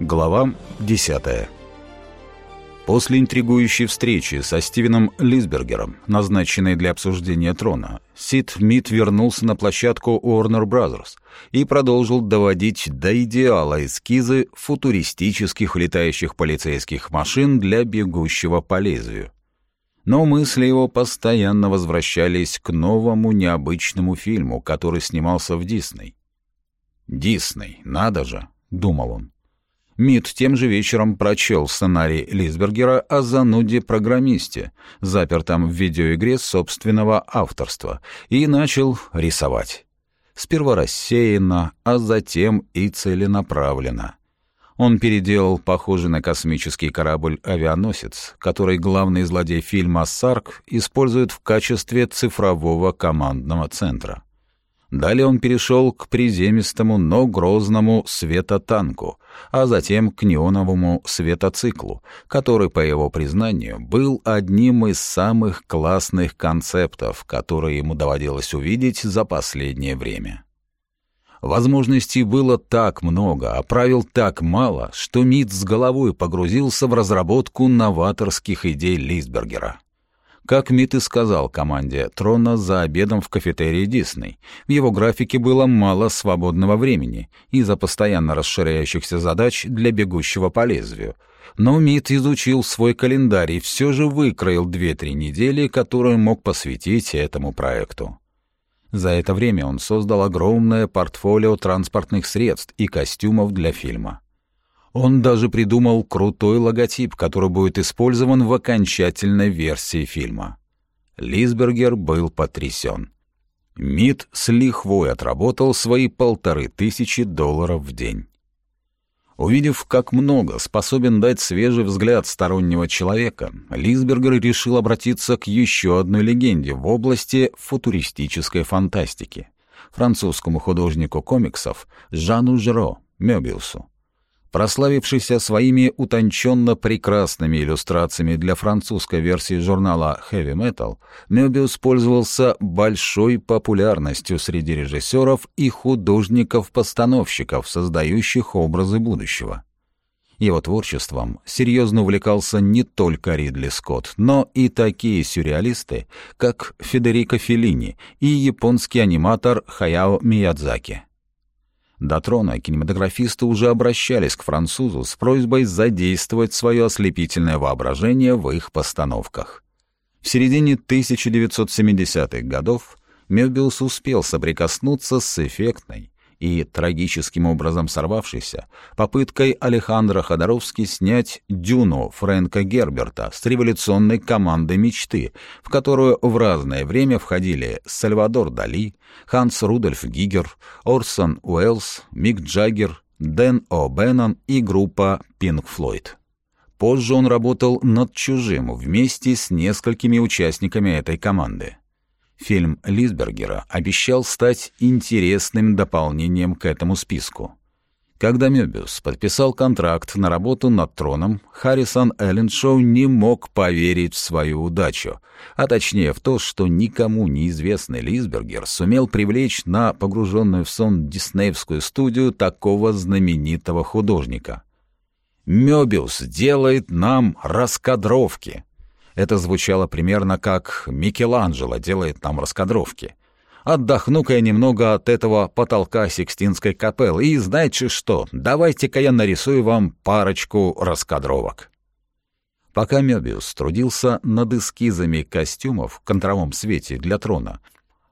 Глава 10. После интригующей встречи со Стивеном Лисбергером, назначенной для обсуждения трона, Сид Мид вернулся на площадку Warner Brothers и продолжил доводить до идеала эскизы футуристических летающих полицейских машин для бегущего по лезвию. Но мысли его постоянно возвращались к новому необычному фильму, который снимался в Дисней. «Дисней, надо же!» — думал он. Мид тем же вечером прочел сценарий Лисбергера о зануде-программисте, запертом в видеоигре собственного авторства, и начал рисовать. Сперва рассеянно, а затем и целенаправленно. Он переделал похожий на космический корабль-авианосец, который главный злодей фильма «Сарк» использует в качестве цифрового командного центра. Далее он перешел к приземистому, но грозному светотанку, а затем к неоновому светоциклу, который, по его признанию, был одним из самых классных концептов, которые ему доводилось увидеть за последнее время. Возможностей было так много, а правил так мало, что МИД с головой погрузился в разработку новаторских идей Лисбергера. Как Мит и сказал команде Трона за обедом в кафетерии Дисней, в его графике было мало свободного времени из-за постоянно расширяющихся задач для бегущего по лезвию. Но Мит изучил свой календарь и все же выкроил две-три недели, которые мог посвятить этому проекту. За это время он создал огромное портфолио транспортных средств и костюмов для фильма. Он даже придумал крутой логотип, который будет использован в окончательной версии фильма. Лисбергер был потрясен. МИД с лихвой отработал свои полторы тысячи долларов в день. Увидев, как много способен дать свежий взгляд стороннего человека, Лисбергер решил обратиться к еще одной легенде в области футуристической фантастики — французскому художнику комиксов Жану Жиро, Мёбиусу прославившийся своими утонченно прекрасными иллюстрациями для французской версии журнала Heavy Metal, Мёбиус пользовался большой популярностью среди режиссеров и художников-постановщиков, создающих образы будущего. Его творчеством серьезно увлекался не только Ридли Скотт, но и такие сюрреалисты, как Федерико Феллини и японский аниматор Хаяо Миядзаки. До кинематографисты уже обращались к французу с просьбой задействовать свое ослепительное воображение в их постановках. В середине 1970-х годов Мёбиус успел соприкоснуться с эффектной, и трагическим образом сорвавшейся попыткой Алехандро Ходоровски снять «Дюну» Фрэнка Герберта с революционной командой мечты, в которую в разное время входили Сальвадор Дали, Ханс Рудольф Гигер, Орсон Уэллс, Мик Джаггер, Дэн О'Беннон и группа Pink Floyd. Позже он работал над «Чужим» вместе с несколькими участниками этой команды. Фильм Лисбергера обещал стать интересным дополнением к этому списку. Когда Мёбиус подписал контракт на работу над троном, Харрисон Элленшоу не мог поверить в свою удачу, а точнее в то, что никому неизвестный Лисбергер сумел привлечь на погруженную в сон диснеевскую студию такого знаменитого художника. «Мёбиус делает нам раскадровки», это звучало примерно как «Микеланджело делает нам раскадровки». Отдохну-ка я немного от этого потолка Сикстинской капеллы, и знаете что, давайте-ка я нарисую вам парочку раскадровок. Пока Мёбиус трудился над эскизами костюмов в контровом свете для трона,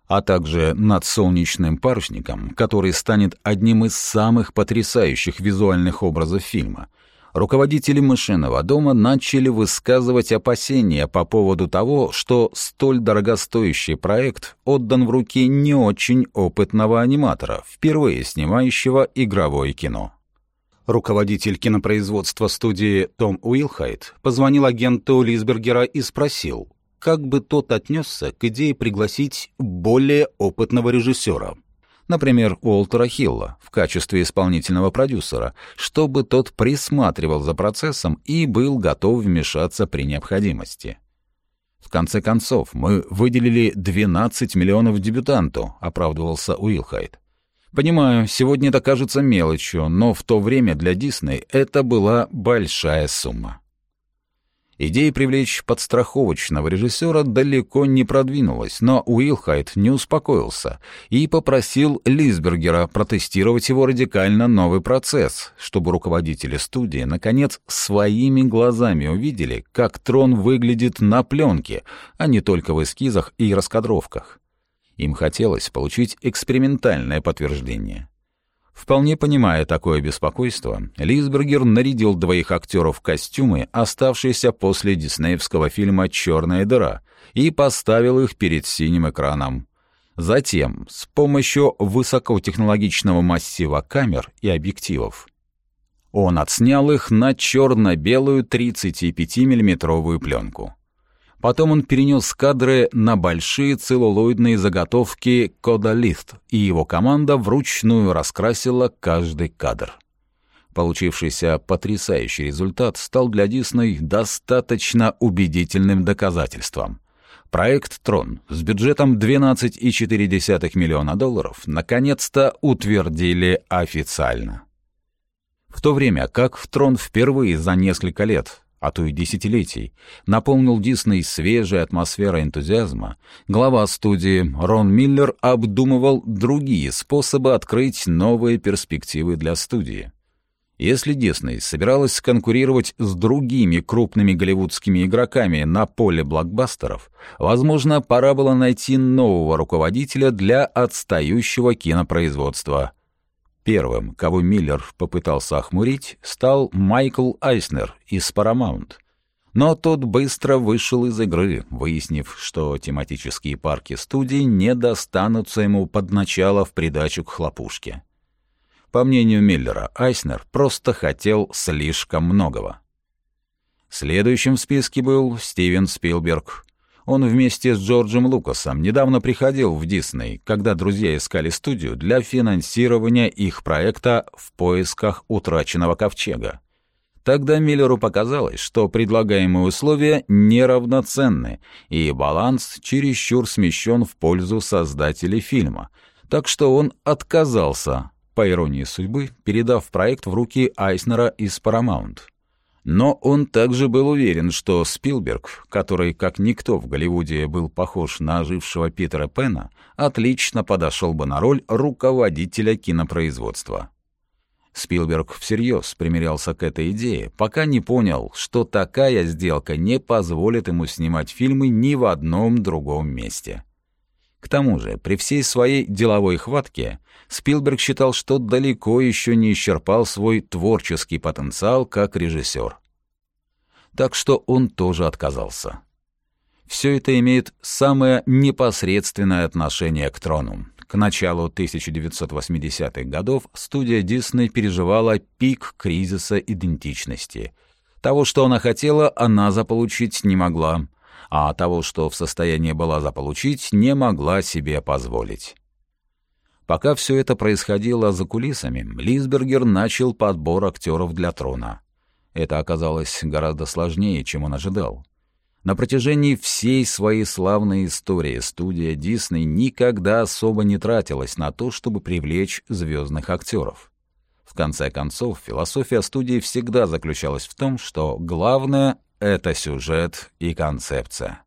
а также над солнечным парусником, который станет одним из самых потрясающих визуальных образов фильма — руководители мышиного дома начали высказывать опасения по поводу того, что столь дорогостоящий проект отдан в руки не очень опытного аниматора, впервые снимающего игровое кино. Руководитель кинопроизводства студии Том Уилхайт позвонил агенту Лисбергера и спросил, как бы тот отнесся к идее пригласить более опытного режиссера — например, Уолтера Хилла в качестве исполнительного продюсера, чтобы тот присматривал за процессом и был готов вмешаться при необходимости. В конце концов, мы выделили 12 миллионов дебютанту, оправдывался Уилхайт. Понимаю, сегодня это кажется мелочью, но в то время для Дисней это была большая сумма. Идея привлечь подстраховочного режиссера далеко не продвинулась, но Уилхайт не успокоился и попросил Лисбергера протестировать его радикально новый процесс, чтобы руководители студии, наконец, своими глазами увидели, как трон выглядит на пленке, а не только в эскизах и раскадровках. Им хотелось получить экспериментальное подтверждение. Вполне понимая такое беспокойство, Лисбергер нарядил двоих актеров в костюмы, оставшиеся после диснеевского фильма «Черная дыра», и поставил их перед синим экраном. Затем, с помощью высокотехнологичного массива камер и объективов, он отснял их на черно-белую 35-миллиметровую пленку. Потом он перенес кадры на большие целлулоидные заготовки «Кодалифт», и его команда вручную раскрасила каждый кадр. Получившийся потрясающий результат стал для Дисней достаточно убедительным доказательством. Проект «Трон» с бюджетом 12,4 миллиона долларов наконец-то утвердили официально. В то время как в «Трон» впервые за несколько лет а то и десятилетий, наполнил Дисней свежей атмосферой энтузиазма, глава студии Рон Миллер обдумывал другие способы открыть новые перспективы для студии. Если Дисней собиралась конкурировать с другими крупными голливудскими игроками на поле блокбастеров, возможно, пора было найти нового руководителя для отстающего кинопроизводства. Первым, кого Миллер попытался охмурить, стал Майкл Айснер из Paramount. Но тот быстро вышел из игры, выяснив, что тематические парки студии не достанутся ему под начало в придачу к хлопушке. По мнению Миллера, Айснер просто хотел слишком многого. Следующим в списке был Стивен Спилберг, он вместе с Джорджем Лукасом недавно приходил в Дисней, когда друзья искали студию для финансирования их проекта «В поисках утраченного ковчега». Тогда Миллеру показалось, что предлагаемые условия неравноценны, и баланс чересчур смещен в пользу создателей фильма, так что он отказался, по иронии судьбы, передав проект в руки Айснера из Paramount. Но он также был уверен, что Спилберг, который как никто в Голливуде был похож на ожившего Питера Пена, отлично подошел бы на роль руководителя кинопроизводства. Спилберг всерьез примирялся к этой идее, пока не понял, что такая сделка не позволит ему снимать фильмы ни в одном другом месте. К тому же, при всей своей деловой хватке, Спилберг считал, что далеко еще не исчерпал свой творческий потенциал как режиссер. Так что он тоже отказался. Все это имеет самое непосредственное отношение к трону. К началу 1980-х годов студия Дисней переживала пик кризиса идентичности. Того, что она хотела, она заполучить не могла, а того, что в состоянии была заполучить, не могла себе позволить. Пока все это происходило за кулисами, Лисбергер начал подбор актеров для трона. Это оказалось гораздо сложнее, чем он ожидал. На протяжении всей своей славной истории студия Дисней никогда особо не тратилась на то, чтобы привлечь звездных актеров. В конце концов, философия студии всегда заключалась в том, что главное это сюжет и концепция.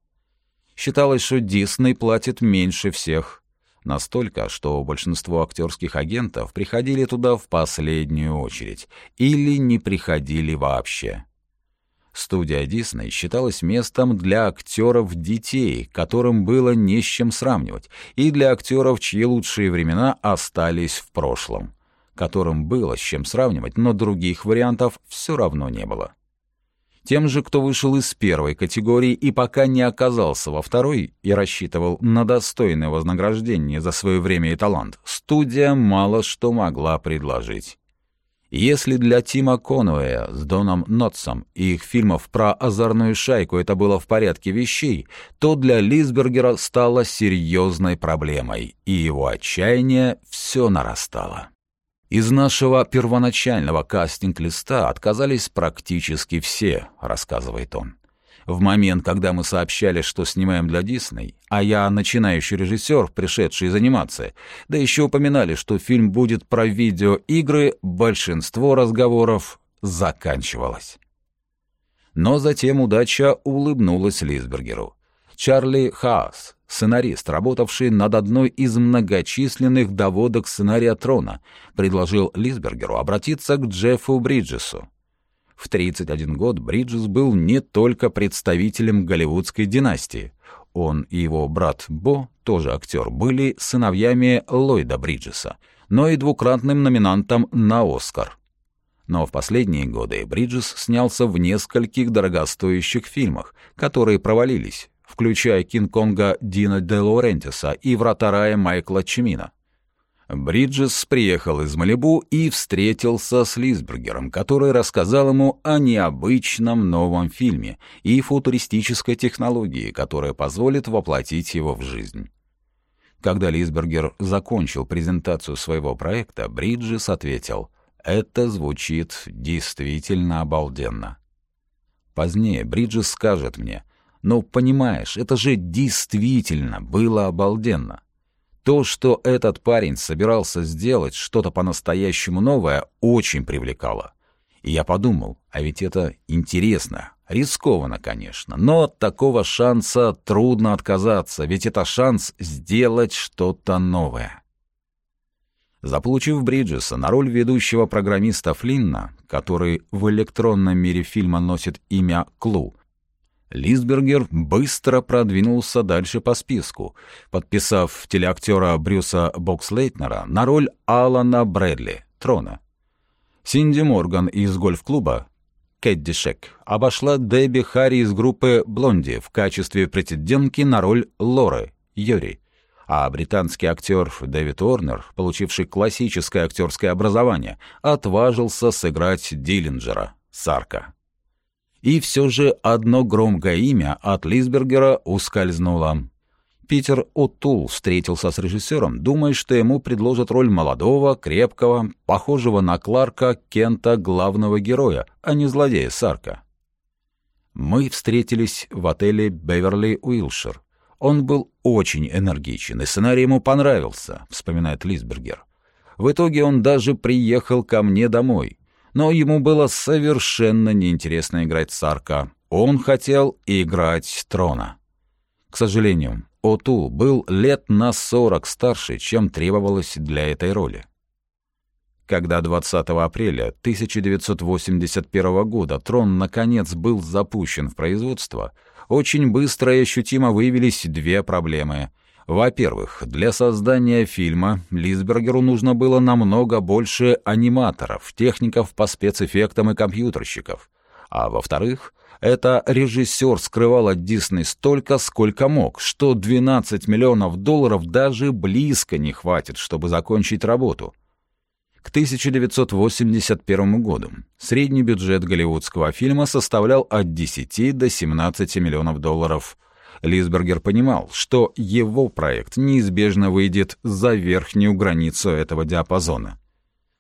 Считалось, что Дисней платит меньше всех. Настолько, что большинство актерских агентов приходили туда в последнюю очередь или не приходили вообще. Студия Дисней считалась местом для актеров детей, которым было не с чем сравнивать, и для актеров, чьи лучшие времена остались в прошлом, которым было с чем сравнивать, но других вариантов все равно не было. Тем же, кто вышел из первой категории и пока не оказался во второй и рассчитывал на достойное вознаграждение за свое время и талант, студия мало что могла предложить. Если для Тима Конуэя с Доном Нотсом и их фильмов про озорную шайку это было в порядке вещей, то для Лисбергера стало серьезной проблемой, и его отчаяние все нарастало. Из нашего первоначального кастинг-листа отказались практически все, рассказывает он. В момент, когда мы сообщали, что снимаем для Дисней, а я начинающий режиссер, пришедший из анимации, да еще упоминали, что фильм будет про видеоигры, большинство разговоров заканчивалось. Но затем удача улыбнулась Лисбергеру. Чарли Хаас, сценарист, работавший над одной из многочисленных доводок сценария «Трона», предложил Лисбергеру обратиться к Джеффу Бриджесу. В 31 год Бриджес был не только представителем голливудской династии. Он и его брат Бо, тоже актер, были сыновьями Ллойда Бриджеса, но и двукратным номинантом на «Оскар». Но в последние годы Бриджес снялся в нескольких дорогостоящих фильмах, которые провалились, включая Кинг-Конга Дина де Лорентиса и Врата рая Майкла Чимина. Бриджес приехал из Малибу и встретился с Лисбергером, который рассказал ему о необычном новом фильме и футуристической технологии, которая позволит воплотить его в жизнь. Когда Лисбергер закончил презентацию своего проекта, Бриджес ответил «Это звучит действительно обалденно». Позднее Бриджес скажет мне но понимаешь, это же действительно было обалденно. То, что этот парень собирался сделать что-то по-настоящему новое, очень привлекало. И я подумал, а ведь это интересно, рискованно, конечно, но от такого шанса трудно отказаться, ведь это шанс сделать что-то новое. Заполучив Бриджеса на роль ведущего программиста Флинна, который в электронном мире фильма носит имя Клу, Лисбергер быстро продвинулся дальше по списку, подписав телеактера Брюса Бокслейтнера на роль Алана Брэдли, Трона. Синди Морган из гольф-клуба Кэдди Шек обошла Дебби Харри из группы «Блонди» в качестве претендентки на роль Лоры, Йори, а британский актер Дэвид Уорнер, получивший классическое актерское образование, отважился сыграть Диллинджера, Сарка. И все же одно громкое имя от Лисбергера ускользнуло. Питер О'Тул встретился с режиссером, думая, что ему предложат роль молодого, крепкого, похожего на Кларка Кента главного героя, а не злодея Сарка. Мы встретились в отеле «Беверли Уилшир». Он был очень энергичен, и сценарий ему понравился, вспоминает Лисбергер. В итоге он даже приехал ко мне домой но ему было совершенно неинтересно играть Сарка. Он хотел играть Трона. К сожалению, Отул был лет на сорок старше, чем требовалось для этой роли. Когда 20 апреля 1981 года «Трон» наконец был запущен в производство, очень быстро и ощутимо выявились две проблемы — во-первых, для создания фильма Лисбергеру нужно было намного больше аниматоров, техников по спецэффектам и компьютерщиков. А во-вторых, это режиссер скрывал от Дисней столько, сколько мог, что 12 миллионов долларов даже близко не хватит, чтобы закончить работу. К 1981 году средний бюджет голливудского фильма составлял от 10 до 17 миллионов долларов – Лисбергер понимал, что его проект неизбежно выйдет за верхнюю границу этого диапазона.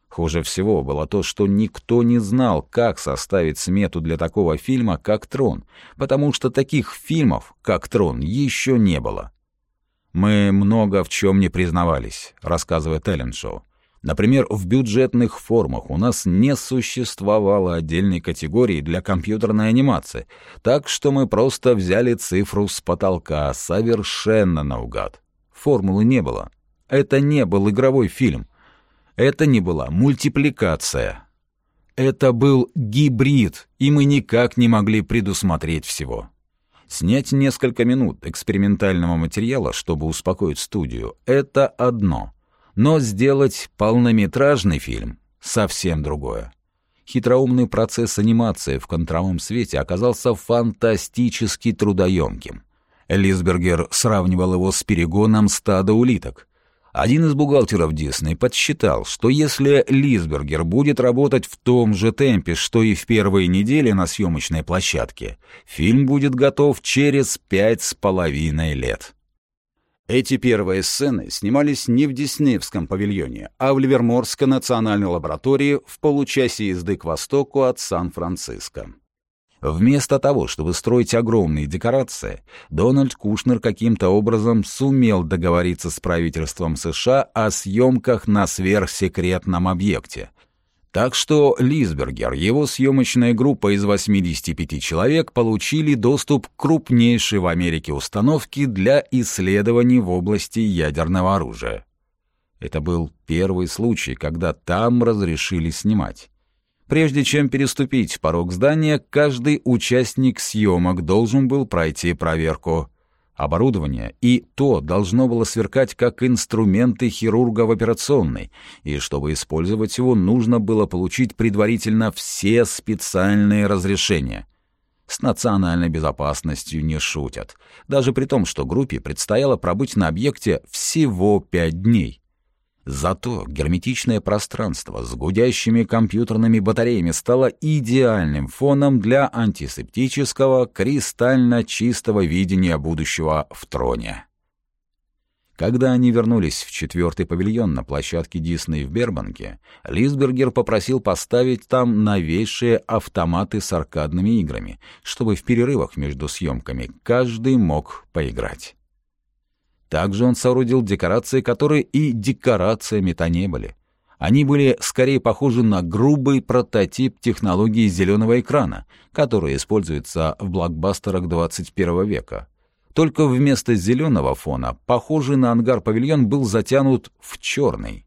Хуже всего было то, что никто не знал, как составить смету для такого фильма, как «Трон», потому что таких фильмов, как «Трон», еще не было. «Мы много в чем не признавались», — рассказывает Элленшоу. Например, в бюджетных формах у нас не существовало отдельной категории для компьютерной анимации, так что мы просто взяли цифру с потолка совершенно наугад. Формулы не было. Это не был игровой фильм. Это не была мультипликация. Это был гибрид, и мы никак не могли предусмотреть всего. Снять несколько минут экспериментального материала, чтобы успокоить студию, это одно — но сделать полнометражный фильм — совсем другое. Хитроумный процесс анимации в контровом свете оказался фантастически трудоемким. Лисбергер сравнивал его с перегоном стада улиток. Один из бухгалтеров Дисней подсчитал, что если Лисбергер будет работать в том же темпе, что и в первые недели на съемочной площадке, фильм будет готов через пять с половиной лет. Эти первые сцены снимались не в Диснеевском павильоне, а в Ливерморской национальной лаборатории в получасе езды к востоку от Сан-Франциско. Вместо того, чтобы строить огромные декорации, Дональд Кушнер каким-то образом сумел договориться с правительством США о съемках на сверхсекретном объекте. Так что Лисбергер, его съемочная группа из 85 человек получили доступ к крупнейшей в Америке установке для исследований в области ядерного оружия. Это был первый случай, когда там разрешили снимать. Прежде чем переступить порог здания, каждый участник съемок должен был пройти проверку. Оборудование и то должно было сверкать как инструменты хирурга в операционной, и чтобы использовать его, нужно было получить предварительно все специальные разрешения. С национальной безопасностью не шутят, даже при том, что группе предстояло пробыть на объекте всего пять дней. Зато герметичное пространство с гудящими компьютерными батареями стало идеальным фоном для антисептического, кристально чистого видения будущего в троне. Когда они вернулись в четвертый павильон на площадке Дисней в Бербанке, Лисбергер попросил поставить там новейшие автоматы с аркадными играми, чтобы в перерывах между съемками каждый мог поиграть. Также он соорудил декорации, которые и декорациями-то не были. Они были скорее похожи на грубый прототип технологии зеленого экрана, которая используется в блокбастерах 21 века. Только вместо зеленого фона, похожий на ангар-павильон, был затянут в черный.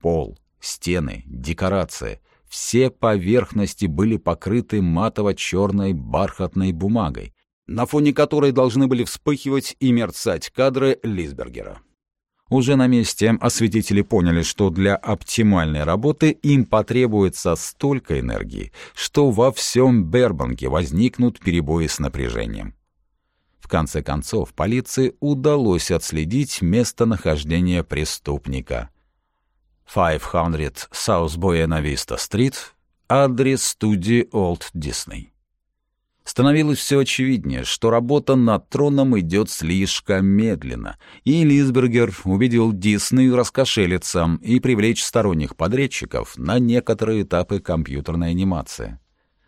Пол, стены, декорации — все поверхности были покрыты матово-черной бархатной бумагой, на фоне которой должны были вспыхивать и мерцать кадры Лисбергера. Уже на месте осветители поняли, что для оптимальной работы им потребуется столько энергии, что во всем Бербанке возникнут перебои с напряжением. В конце концов, полиции удалось отследить местонахождение преступника. 500 South Buena Vista Street, адрес студии Old Disney становилось все очевиднее, что работа над троном идет слишком медленно, и Лисбергер убедил Дисней раскошелиться и привлечь сторонних подрядчиков на некоторые этапы компьютерной анимации.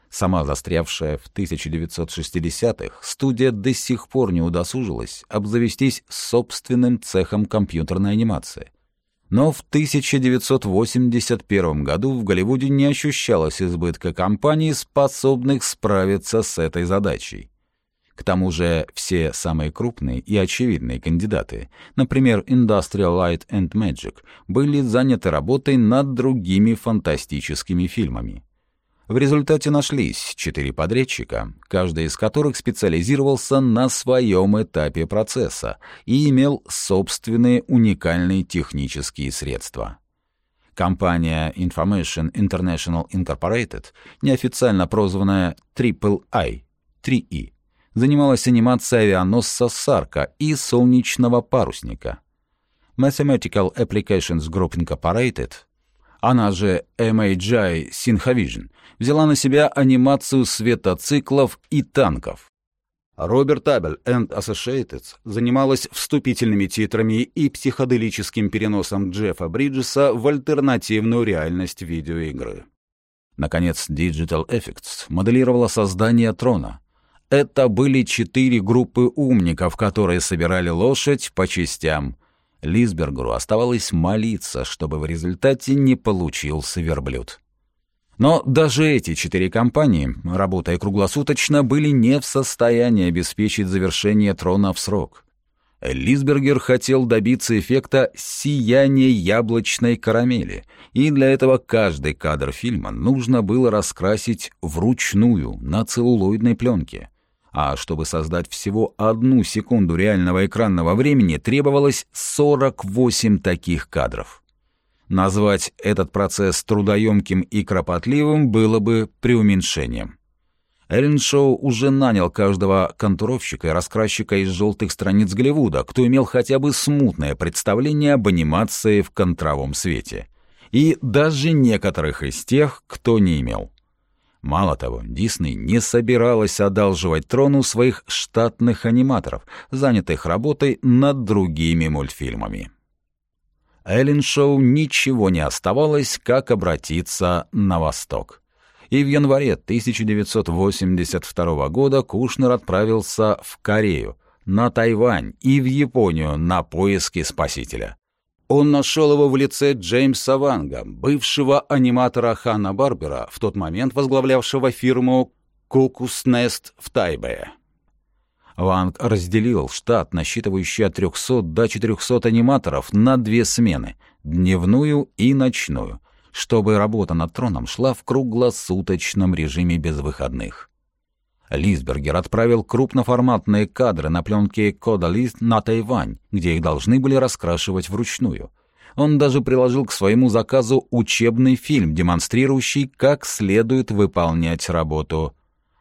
Сама застрявшая в 1960-х, студия до сих пор не удосужилась обзавестись собственным цехом компьютерной анимации — но в 1981 году в Голливуде не ощущалось избытка компаний, способных справиться с этой задачей. К тому же все самые крупные и очевидные кандидаты, например, Industrial Light and Magic, были заняты работой над другими фантастическими фильмами. В результате нашлись четыре подрядчика, каждый из которых специализировался на своем этапе процесса и имел собственные уникальные технические средства. Компания Information International Incorporated, неофициально прозванная Triple I, 3E, занималась анимацией авианосца «Сарка» и солнечного парусника. Mathematical Applications Group Incorporated — она же MHI Synhavision, взяла на себя анимацию светоциклов и танков. Роберт Абель and Associates занималась вступительными титрами и психоделическим переносом Джеффа Бриджеса в альтернативную реальность видеоигры. Наконец, Digital Effects моделировала создание трона. Это были четыре группы умников, которые собирали лошадь по частям, Лисбергеру оставалось молиться, чтобы в результате не получился верблюд. Но даже эти четыре компании, работая круглосуточно, были не в состоянии обеспечить завершение трона в срок. Лисбергер хотел добиться эффекта сияния яблочной карамели, и для этого каждый кадр фильма нужно было раскрасить вручную на целлулоидной пленке — а чтобы создать всего одну секунду реального экранного времени, требовалось 48 таких кадров. Назвать этот процесс трудоемким и кропотливым было бы преуменьшением. Эллен Шоу уже нанял каждого контуровщика и раскрасчика из желтых страниц Голливуда, кто имел хотя бы смутное представление об анимации в контровом свете. И даже некоторых из тех, кто не имел. Мало того, Дисней не собиралась одалживать трону своих штатных аниматоров, занятых работой над другими мультфильмами. Эллен Шоу ничего не оставалось, как обратиться на восток. И в январе 1982 года Кушнер отправился в Корею, на Тайвань и в Японию на поиски спасителя. Он нашел его в лице Джеймса Ванга, бывшего аниматора Ханна Барбера, в тот момент возглавлявшего фирму «Кукус Нест» в Тайбе. Ванг разделил штат, насчитывающий от 300 до 400 аниматоров, на две смены — дневную и ночную, чтобы работа над троном шла в круглосуточном режиме без выходных. Лисбергер отправил крупноформатные кадры на пленке «Кодалист» на Тайвань, где их должны были раскрашивать вручную. Он даже приложил к своему заказу учебный фильм, демонстрирующий, как следует выполнять работу.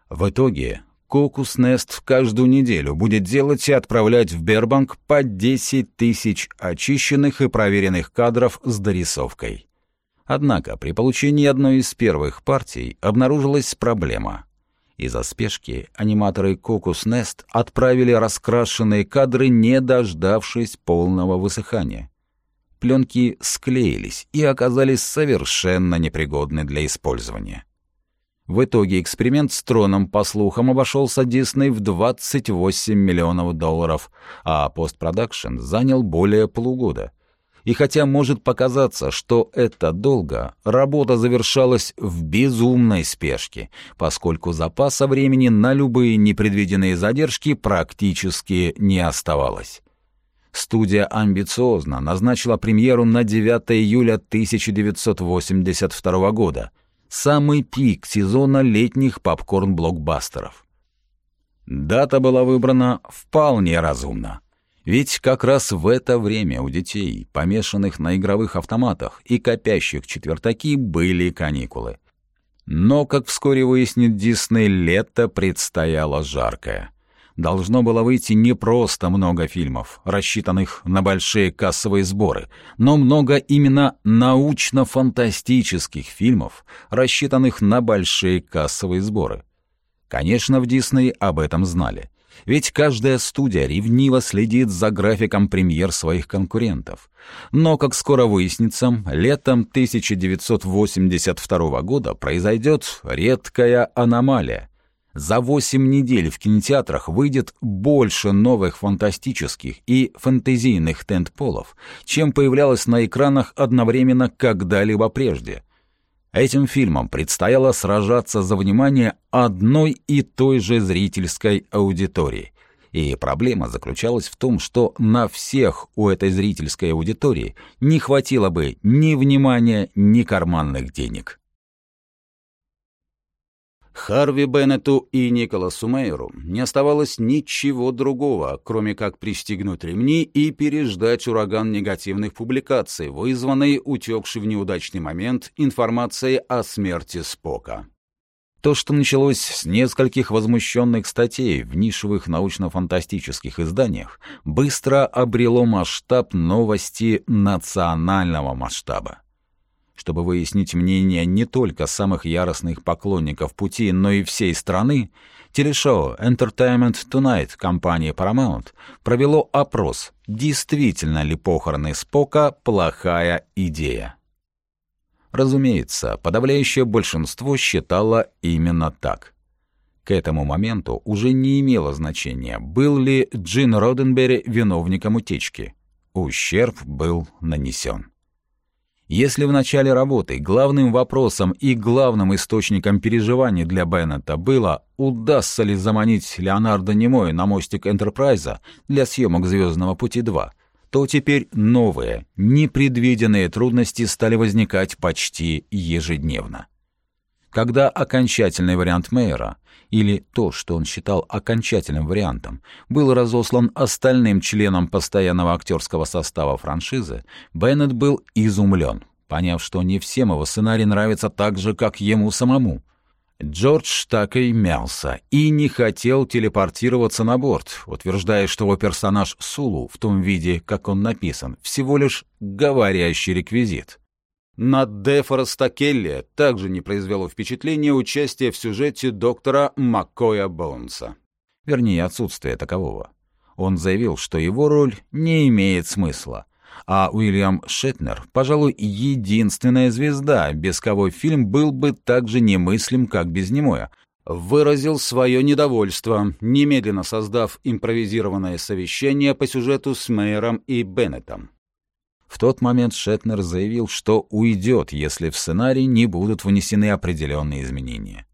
В итоге Кокус Нест каждую неделю будет делать и отправлять в Бербанк по 10 тысяч очищенных и проверенных кадров с дорисовкой. Однако при получении одной из первых партий обнаружилась проблема — из-за спешки аниматоры Кокус Нест отправили раскрашенные кадры, не дождавшись полного высыхания. Пленки склеились и оказались совершенно непригодны для использования. В итоге эксперимент с троном, по слухам, обошелся Дисней в 28 миллионов долларов, а постпродакшн занял более полугода — и хотя может показаться, что это долго, работа завершалась в безумной спешке, поскольку запаса времени на любые непредвиденные задержки практически не оставалось. Студия амбициозно назначила премьеру на 9 июля 1982 года, самый пик сезона летних попкорн-блокбастеров. Дата была выбрана вполне разумно. Ведь как раз в это время у детей, помешанных на игровых автоматах и копящих четвертаки, были каникулы. Но, как вскоре выяснит Дисней, лето предстояло жаркое. Должно было выйти не просто много фильмов, рассчитанных на большие кассовые сборы, но много именно научно-фантастических фильмов, рассчитанных на большие кассовые сборы. Конечно, в Дисней об этом знали — ведь каждая студия ревниво следит за графиком премьер своих конкурентов. Но, как скоро выяснится, летом 1982 года произойдет редкая аномалия. За 8 недель в кинотеатрах выйдет больше новых фантастических и фэнтезийных тентполов, чем появлялось на экранах одновременно когда-либо прежде — Этим фильмам предстояло сражаться за внимание одной и той же зрительской аудитории. И проблема заключалась в том, что на всех у этой зрительской аудитории не хватило бы ни внимания, ни карманных денег. Харви Беннету и Николасу Мейеру не оставалось ничего другого, кроме как пристегнуть ремни и переждать ураган негативных публикаций, вызванный утекшей в неудачный момент информацией о смерти Спока. То, что началось с нескольких возмущенных статей в нишевых научно-фантастических изданиях, быстро обрело масштаб новости национального масштаба чтобы выяснить мнение не только самых яростных поклонников пути, но и всей страны, телешоу Entertainment Tonight компании Paramount провело опрос, действительно ли похороны Спока плохая идея. Разумеется, подавляющее большинство считало именно так. К этому моменту уже не имело значения, был ли Джин Роденберри виновником утечки. Ущерб был нанесен. Если в начале работы главным вопросом и главным источником переживаний для Беннета было, удастся ли заманить Леонардо Немоя на мостик Энтерпрайза для съемок «Звездного пути-2», то теперь новые, непредвиденные трудности стали возникать почти ежедневно. Когда окончательный вариант Мейера, или то, что он считал окончательным вариантом, был разослан остальным членам постоянного актерского состава франшизы, Беннет был изумлен, поняв, что не всем его сценарий нравится так же, как ему самому. Джордж так и мялся и не хотел телепортироваться на борт, утверждая, что его персонаж Сулу в том виде, как он написан, всего лишь говорящий реквизит. На Дефореста Келли также не произвело впечатления участие в сюжете доктора Маккоя Боунса. Вернее, отсутствие такового. Он заявил, что его роль не имеет смысла, а Уильям Шетнер, пожалуй, единственная звезда, без кого фильм был бы так же немыслим, как без Нимоя, выразил свое недовольство, немедленно создав импровизированное совещание по сюжету с Мейером и Беннетом. В тот момент Шетнер заявил, что уйдет, если в сценарий не будут внесены определенные изменения.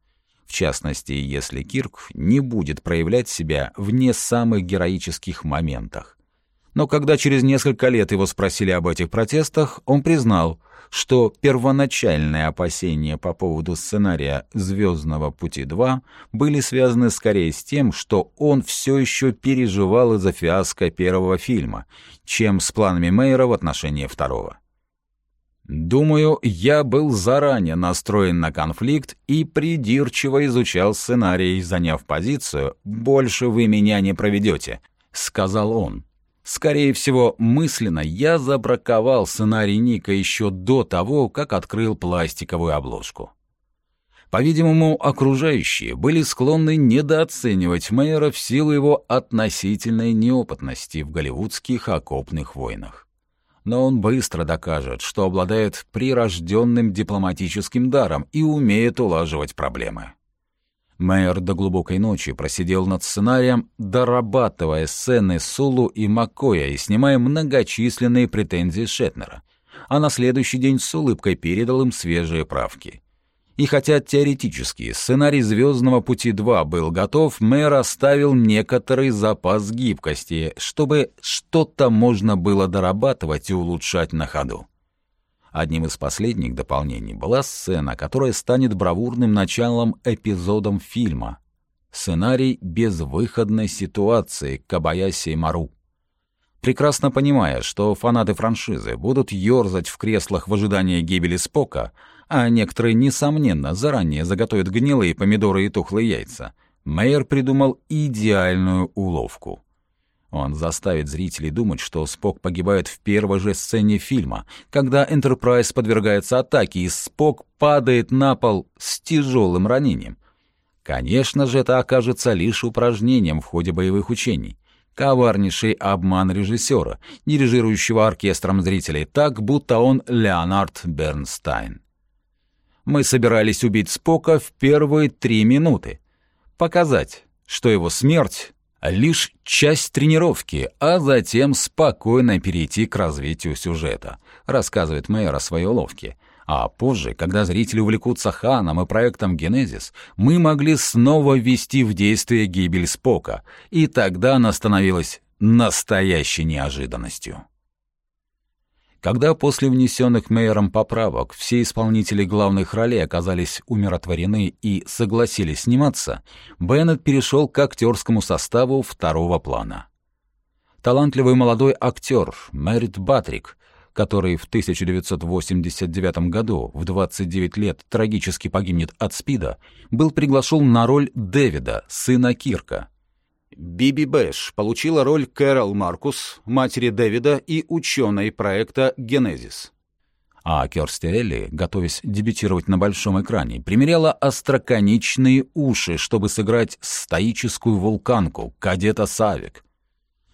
В частности, если Кирк не будет проявлять себя в не самых героических моментах. Но когда через несколько лет его спросили об этих протестах, он признал, что первоначальные опасения по поводу сценария «Звездного пути-2» были связаны скорее с тем, что он все еще переживал из-за фиаско первого фильма, чем с планами Мейера в отношении второго. Думаю, я был заранее настроен на конфликт и придирчиво изучал сценарий, заняв позицию «больше вы меня не проведете», — сказал он. Скорее всего, мысленно я забраковал сценарий Ника еще до того, как открыл пластиковую обложку. По-видимому, окружающие были склонны недооценивать Мэйера в силу его относительной неопытности в голливудских окопных войнах. Но он быстро докажет, что обладает прирожденным дипломатическим даром и умеет улаживать проблемы. Мэйер до глубокой ночи просидел над сценарием, дорабатывая сцены Сулу и Маккоя и снимая многочисленные претензии Шетнера, а на следующий день с улыбкой передал им свежие правки. И хотя теоретически сценарий «Звездного пути 2» был готов, мэр оставил некоторый запас гибкости, чтобы что-то можно было дорабатывать и улучшать на ходу. Одним из последних дополнений была сцена, которая станет бравурным началом эпизодом фильма. Сценарий безвыходной ситуации Кабаяси Мару. Прекрасно понимая, что фанаты франшизы будут ёрзать в креслах в ожидании гибели Спока, а некоторые, несомненно, заранее заготовят гнилые помидоры и тухлые яйца, Мейер придумал идеальную уловку — он заставит зрителей думать, что Спок погибает в первой же сцене фильма, когда Энтерпрайз подвергается атаке, и Спок падает на пол с тяжелым ранением. Конечно же, это окажется лишь упражнением в ходе боевых учений. Коварнейший обман режиссера, дирижирующего оркестром зрителей так, будто он Леонард Бернстайн. Мы собирались убить Спока в первые три минуты. Показать, что его смерть лишь часть тренировки, а затем спокойно перейти к развитию сюжета, рассказывает мэр о своей уловке. А позже, когда зрители увлекутся Ханом и проектом «Генезис», мы могли снова ввести в действие гибель Спока, и тогда она становилась настоящей неожиданностью. Когда после внесенных Мейером поправок все исполнители главных ролей оказались умиротворены и согласились сниматься, Беннет перешел к актерскому составу второго плана. Талантливый молодой актер Мэрит Батрик, который в 1989 году в 29 лет трагически погибнет от СПИДа, был приглашен на роль Дэвида, сына Кирка — Биби Бэш получила роль Кэрол Маркус, матери Дэвида и ученой проекта «Генезис». А Керсти Элли, готовясь дебютировать на большом экране, примеряла остроконечные уши, чтобы сыграть стоическую вулканку, кадета Савик.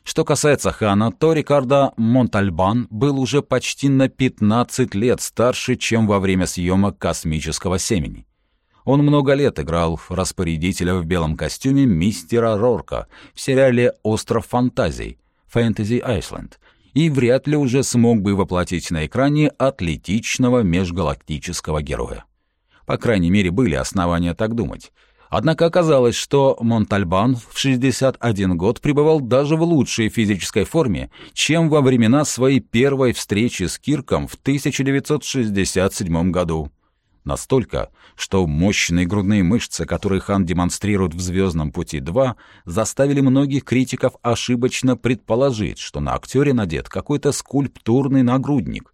Что касается Хана, то Рикардо Монтальбан был уже почти на 15 лет старше, чем во время съемок «Космического семени». Он много лет играл распорядителя в белом костюме мистера Рорка в сериале «Остров фантазий» «Fantasy Island» и вряд ли уже смог бы воплотить на экране атлетичного межгалактического героя. По крайней мере, были основания так думать. Однако оказалось, что Монтальбан в 61 год пребывал даже в лучшей физической форме, чем во времена своей первой встречи с Кирком в 1967 году. Настолько, что мощные грудные мышцы, которые Хан демонстрирует в «Звездном пути-2», заставили многих критиков ошибочно предположить, что на актере надет какой-то скульптурный нагрудник.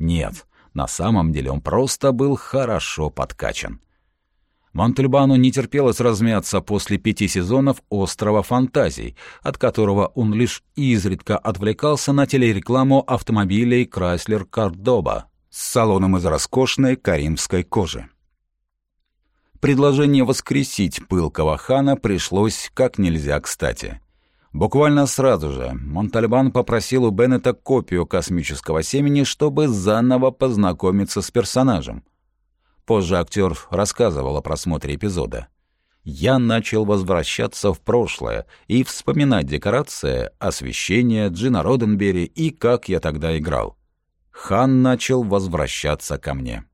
Нет, на самом деле он просто был хорошо подкачан. Монтельбану не терпелось размяться после пяти сезонов «Острова фантазий», от которого он лишь изредка отвлекался на телерекламу автомобилей Chrysler Cordoba с салоном из роскошной каримской кожи. Предложение воскресить пылкого хана пришлось как нельзя кстати. Буквально сразу же Монтальбан попросил у Беннета копию космического семени, чтобы заново познакомиться с персонажем. Позже актер рассказывал о просмотре эпизода. Я начал возвращаться в прошлое и вспоминать декорации, освещение, Джина Роденбери и как я тогда играл. Хан начал возвращаться ко мне.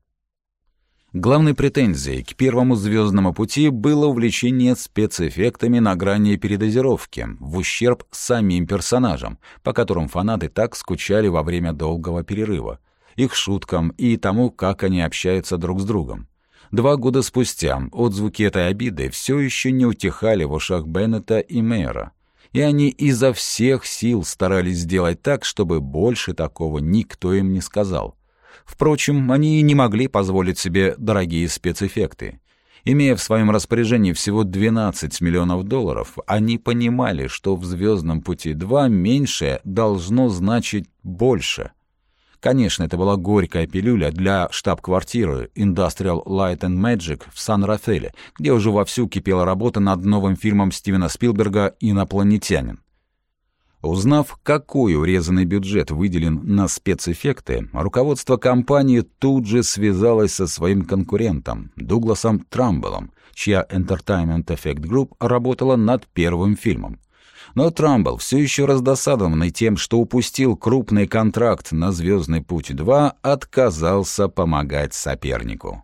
Главной претензией к первому «Звездному пути» было увлечение спецэффектами на грани передозировки, в ущерб самим персонажам, по которым фанаты так скучали во время долгого перерыва, их шуткам и тому, как они общаются друг с другом. Два года спустя отзвуки этой обиды все еще не утихали в ушах Беннета и Мэра, и они изо всех сил старались сделать так, чтобы больше такого никто им не сказал — Впрочем, они и не могли позволить себе дорогие спецэффекты. Имея в своем распоряжении всего 12 миллионов долларов, они понимали, что в «Звездном пути 2» меньшее должно значить больше. Конечно, это была горькая пилюля для штаб-квартиры Industrial Light and Magic в Сан-Рафеле, где уже вовсю кипела работа над новым фильмом Стивена Спилберга «Инопланетянин». Узнав, какой урезанный бюджет выделен на спецэффекты, руководство компании тут же связалось со своим конкурентом, Дугласом Трамблом, чья Entertainment Effect Group работала над первым фильмом. Но Трамбл, все еще раздосадованный тем, что упустил крупный контракт на «Звездный путь 2», отказался помогать сопернику.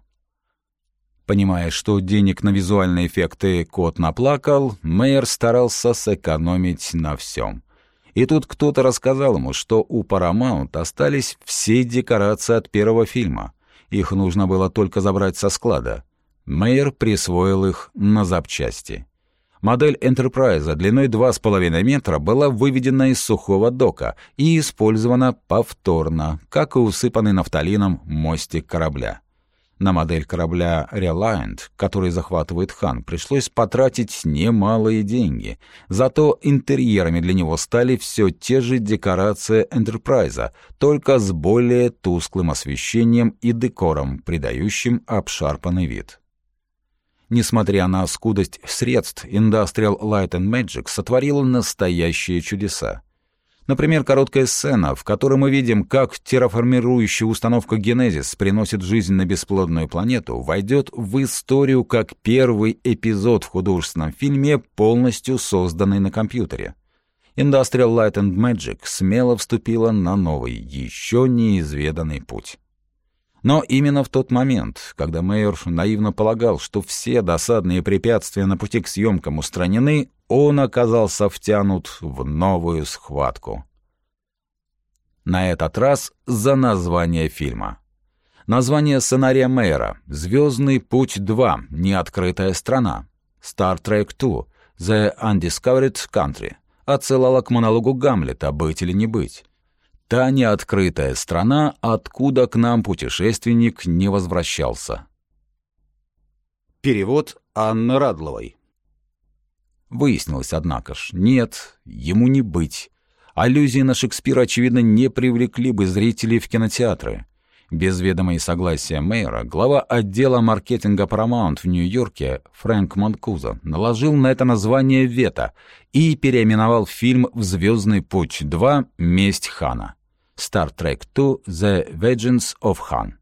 Понимая, что денег на визуальные эффекты кот наплакал, Мэйер старался сэкономить на всем — и тут кто-то рассказал ему, что у Paramount остались все декорации от первого фильма. Их нужно было только забрать со склада. Мейер присвоил их на запчасти. Модель Enterprise длиной 2,5 метра была выведена из сухого дока и использована повторно, как и усыпанный нафталином мостик корабля. На модель корабля Reliant, который захватывает Хан, пришлось потратить немалые деньги. Зато интерьерами для него стали все те же декорации Энтерпрайза, только с более тусклым освещением и декором, придающим обшарпанный вид. Несмотря на скудость средств, Industrial Light and Magic сотворила настоящие чудеса. Например, короткая сцена, в которой мы видим, как терраформирующая установка «Генезис» приносит жизнь на бесплодную планету, войдет в историю как первый эпизод в художественном фильме, полностью созданный на компьютере. Industrial Light and Magic смело вступила на новый, еще неизведанный путь. Но именно в тот момент, когда Мэйор наивно полагал, что все досадные препятствия на пути к съемкам устранены, он оказался втянут в новую схватку. На этот раз за название фильма. Название сценария Мэйра «Звездный путь 2. Неоткрытая страна». «Star Trek 2. The Undiscovered Country» отсылала к монологу Гамлета «Быть или не быть». Та неоткрытая страна, откуда к нам путешественник не возвращался. Перевод Анны Радловой. Выяснилось, однако ж, нет, ему не быть. Аллюзии на Шекспира, очевидно, не привлекли бы зрителей в кинотеатры. Без ведома и согласия мэра глава отдела маркетинга Paramount в Нью-Йорке Фрэнк Монкуза наложил на это название вето и переименовал фильм в «Звездный путь 2. Месть Хана». Star Trek II The Vengeance of Han.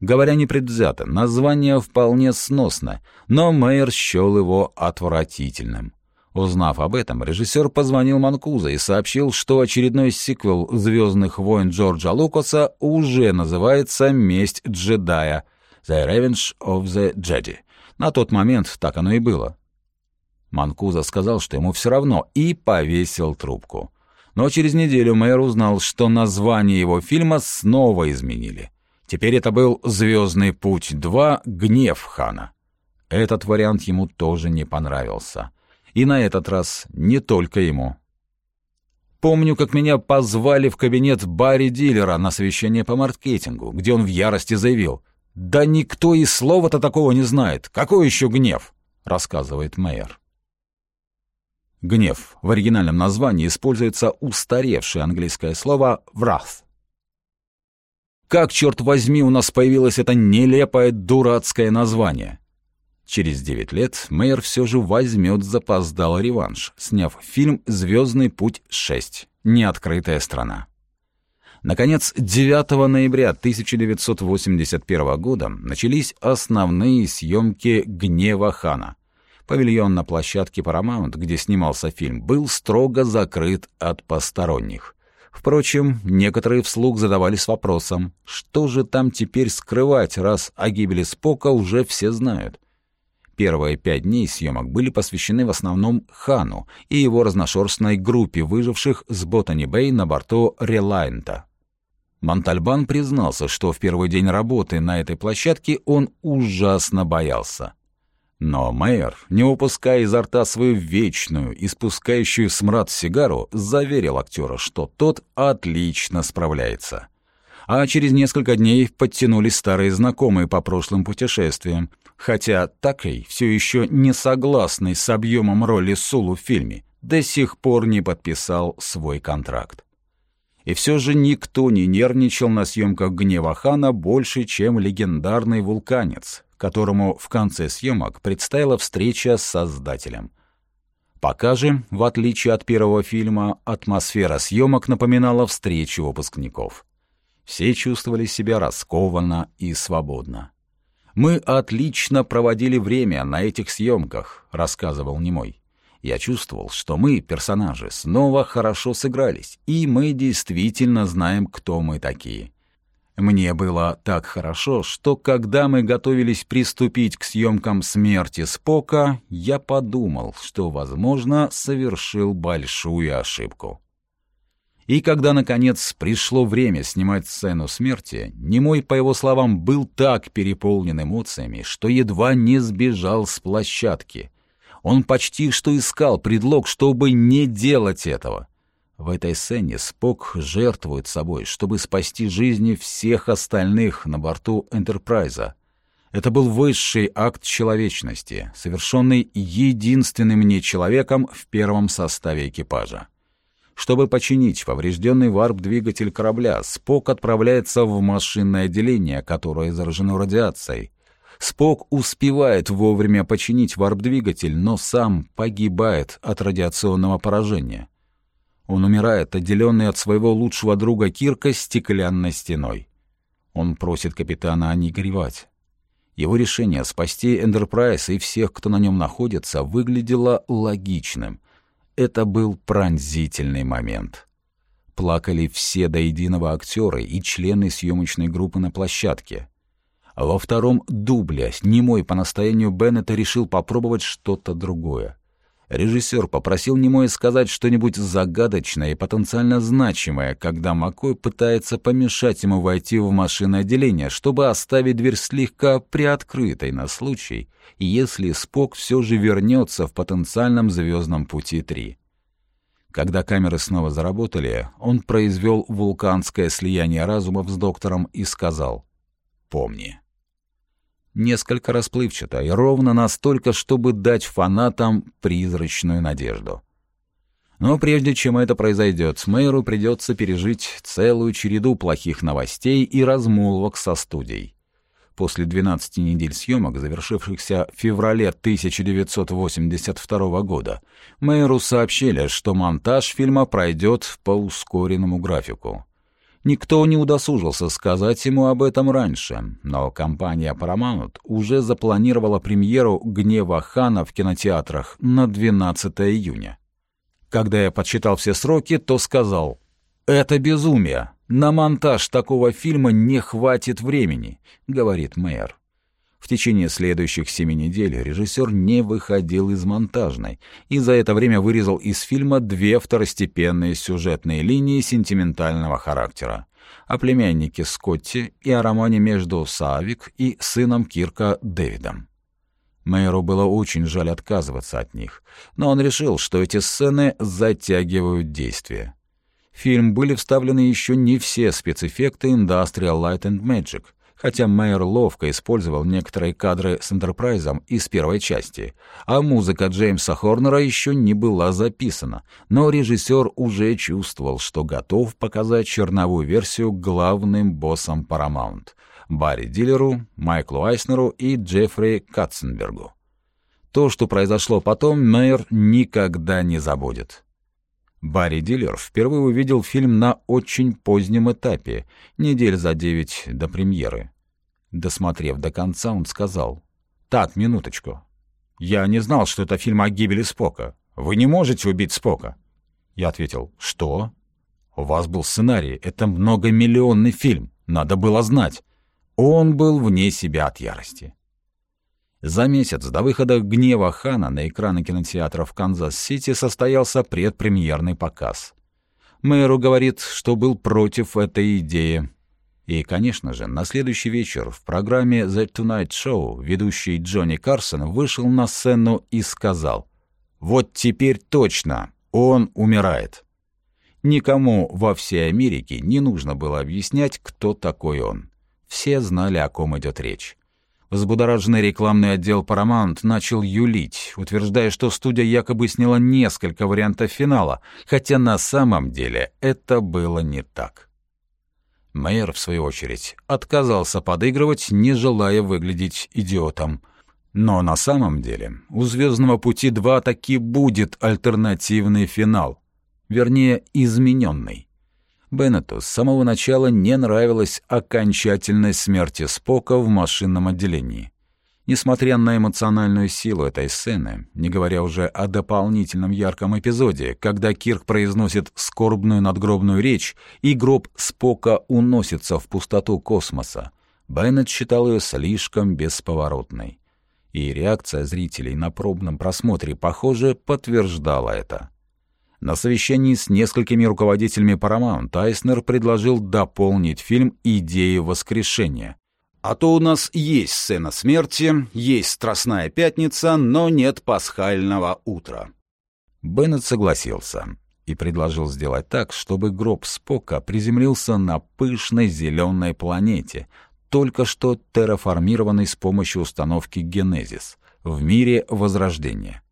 Говоря непредвзято, название вполне сносно, но Мэйер счел его отвратительным. Узнав об этом, режиссер позвонил Манкуза и сообщил, что очередной сиквел «Звездных войн» Джорджа Лукаса уже называется «Месть джедая» «The Revenge of the Jedi». На тот момент так оно и было. Манкуза сказал, что ему все равно, и повесил трубку. Но через неделю мэр узнал, что название его фильма снова изменили. Теперь это был «Звездный путь 2. Гнев Хана». Этот вариант ему тоже не понравился. И на этот раз не только ему. Помню, как меня позвали в кабинет Барри Дилера на совещание по маркетингу, где он в ярости заявил «Да никто и слова-то такого не знает. Какой еще гнев?» — рассказывает мэр. Гнев. В оригинальном названии используется устаревшее английское слово «wrath». Как, черт возьми, у нас появилось это нелепое дурацкое название? Через девять лет Мейер все же возьмет запоздалый реванш, сняв фильм «Звездный путь 6. Неоткрытая страна». Наконец, 9 ноября 1981 года начались основные съемки «Гнева Хана». Павильон на площадке Paramount, где снимался фильм, был строго закрыт от посторонних. Впрочем, некоторые вслух задавались вопросом, что же там теперь скрывать, раз о гибели Спока уже все знают. Первые пять дней съемок были посвящены в основном Хану и его разношерстной группе выживших с Ботани-Бэй на борту Релайнта. Монтальбан признался, что в первый день работы на этой площадке он ужасно боялся. Но мэр, не упуская изо рта свою вечную, испускающую смрад сигару, заверил актера, что тот отлично справляется. А через несколько дней подтянулись старые знакомые по прошлым путешествиям, хотя Такей, все еще не согласный с объемом роли Сулу в фильме, до сих пор не подписал свой контракт. И все же никто не нервничал на съемках «Гнева Хана» больше, чем легендарный вулканец, которому в конце съемок предстояла встреча с создателем. Пока же, в отличие от первого фильма, атмосфера съемок напоминала встречу выпускников. Все чувствовали себя раскованно и свободно. «Мы отлично проводили время на этих съемках», — рассказывал Немой. Я чувствовал, что мы, персонажи, снова хорошо сыгрались, и мы действительно знаем, кто мы такие. Мне было так хорошо, что когда мы готовились приступить к съемкам «Смерти Спока», я подумал, что, возможно, совершил большую ошибку. И когда, наконец, пришло время снимать сцену смерти, Немой, по его словам, был так переполнен эмоциями, что едва не сбежал с площадки, он почти что искал предлог, чтобы не делать этого. В этой сцене Спок жертвует собой, чтобы спасти жизни всех остальных на борту Энтерпрайза. Это был высший акт человечности, совершенный единственным мне человеком в первом составе экипажа. Чтобы починить поврежденный варп-двигатель корабля, Спок отправляется в машинное отделение, которое заражено радиацией, Спок успевает вовремя починить варп-двигатель, но сам погибает от радиационного поражения. Он умирает, отделенный от своего лучшего друга Кирка стеклянной стеной. Он просит капитана не горевать. Его решение спасти Эндерпрайз и всех, кто на нем находится, выглядело логичным. Это был пронзительный момент. Плакали все до единого актеры и члены съемочной группы на площадке — а во втором дубле Немой по настоянию Беннета решил попробовать что-то другое. Режиссер попросил Немоя сказать что-нибудь загадочное и потенциально значимое, когда Макой пытается помешать ему войти в машинное отделение, чтобы оставить дверь слегка приоткрытой на случай, если Спок все же вернется в потенциальном звездном пути 3. Когда камеры снова заработали, он произвел вулканское слияние разумов с доктором и сказал «Помни, несколько расплывчато и ровно настолько, чтобы дать фанатам призрачную надежду. Но прежде чем это произойдет, мэру придется пережить целую череду плохих новостей и размолвок со студией. После 12 недель съемок, завершившихся в феврале 1982 года, мэру сообщили, что монтаж фильма пройдет по ускоренному графику. Никто не удосужился сказать ему об этом раньше, но компания Paramount уже запланировала премьеру «Гнева Хана» в кинотеатрах на 12 июня. Когда я подсчитал все сроки, то сказал «Это безумие! На монтаж такого фильма не хватит времени», — говорит мэр. В течение следующих семи недель режиссер не выходил из монтажной и за это время вырезал из фильма две второстепенные сюжетные линии сентиментального характера о племяннике Скотте и о романе между Савик и сыном Кирка Дэвидом. Мэйру было очень жаль отказываться от них, но он решил, что эти сцены затягивают действие. В фильм были вставлены еще не все спецэффекты Industrial Light and Magic, хотя Мэйр ловко использовал некоторые кадры с Энтерпрайзом из первой части, а музыка Джеймса Хорнера еще не была записана, но режиссер уже чувствовал, что готов показать черновую версию главным боссом Paramount — Барри Диллеру, Майклу Айснеру и Джеффри Катценбергу. То, что произошло потом, Мейер никогда не забудет. Барри Диллер впервые увидел фильм на очень позднем этапе, недель за девять до премьеры. Досмотрев до конца, он сказал, «Так, минуточку. Я не знал, что это фильм о гибели Спока. Вы не можете убить Спока». Я ответил, «Что?» «У вас был сценарий. Это многомиллионный фильм. Надо было знать». Он был вне себя от ярости. За месяц до выхода «Гнева Хана» на экраны кинотеатров Канзас-Сити состоялся предпремьерный показ. Мейер говорит, что был против этой идеи. И, конечно же, на следующий вечер в программе «The Tonight Show» ведущий Джонни Карсон вышел на сцену и сказал «Вот теперь точно, он умирает». Никому во всей Америке не нужно было объяснять, кто такой он. Все знали, о ком идет речь. Взбудораженный рекламный отдел Paramount начал юлить, утверждая, что студия якобы сняла несколько вариантов финала, хотя на самом деле это было не так. Мэйер, в свою очередь, отказался подыгрывать, не желая выглядеть идиотом. Но на самом деле у «Звездного пути 2» таки будет альтернативный финал, вернее, измененный. Беннету с самого начала не нравилась окончательность смерти Спока в машинном отделении. Несмотря на эмоциональную силу этой сцены, не говоря уже о дополнительном ярком эпизоде, когда Кирк произносит скорбную надгробную речь и гроб Спока уносится в пустоту космоса, Беннет считал ее слишком бесповоротной. И реакция зрителей на пробном просмотре, похоже, подтверждала это. На совещании с несколькими руководителями Paramount Айснер предложил дополнить фильм идеей воскрешения. А то у нас есть сцена смерти, есть Страстная пятница, но нет пасхального утра. Беннет согласился и предложил сделать так, чтобы гроб Спока приземлился на пышной зеленой планете, только что терраформированной с помощью установки «Генезис» в мире Возрождения.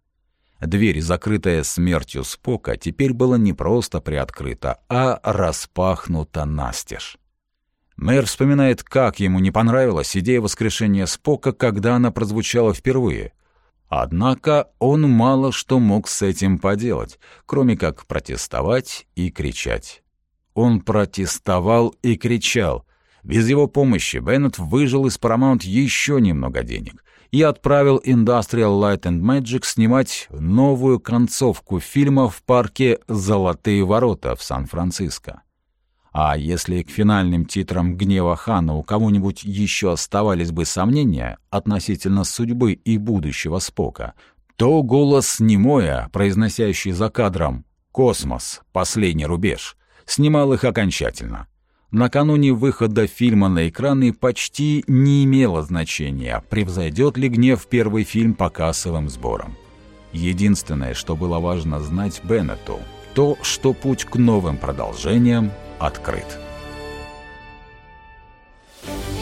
Дверь, закрытая смертью Спока, теперь была не просто приоткрыта, а распахнута настежь. Мэр вспоминает, как ему не понравилась идея воскрешения Спока, когда она прозвучала впервые. Однако он мало что мог с этим поделать, кроме как протестовать и кричать. Он протестовал и кричал. Без его помощи Беннет выжил из Paramount еще немного денег и отправил Industrial Light and Magic снимать новую концовку фильма в парке «Золотые ворота» в Сан-Франциско. А если к финальным титрам «Гнева Хана» у кого-нибудь еще оставались бы сомнения относительно судьбы и будущего Спока, то голос Немоя, произносящий за кадром «Космос. Последний рубеж», снимал их окончательно накануне выхода фильма на экраны почти не имело значения, превзойдет ли «Гнев» первый фильм по кассовым сборам. Единственное, что было важно знать Беннету, то, что путь к новым продолжениям открыт. Thank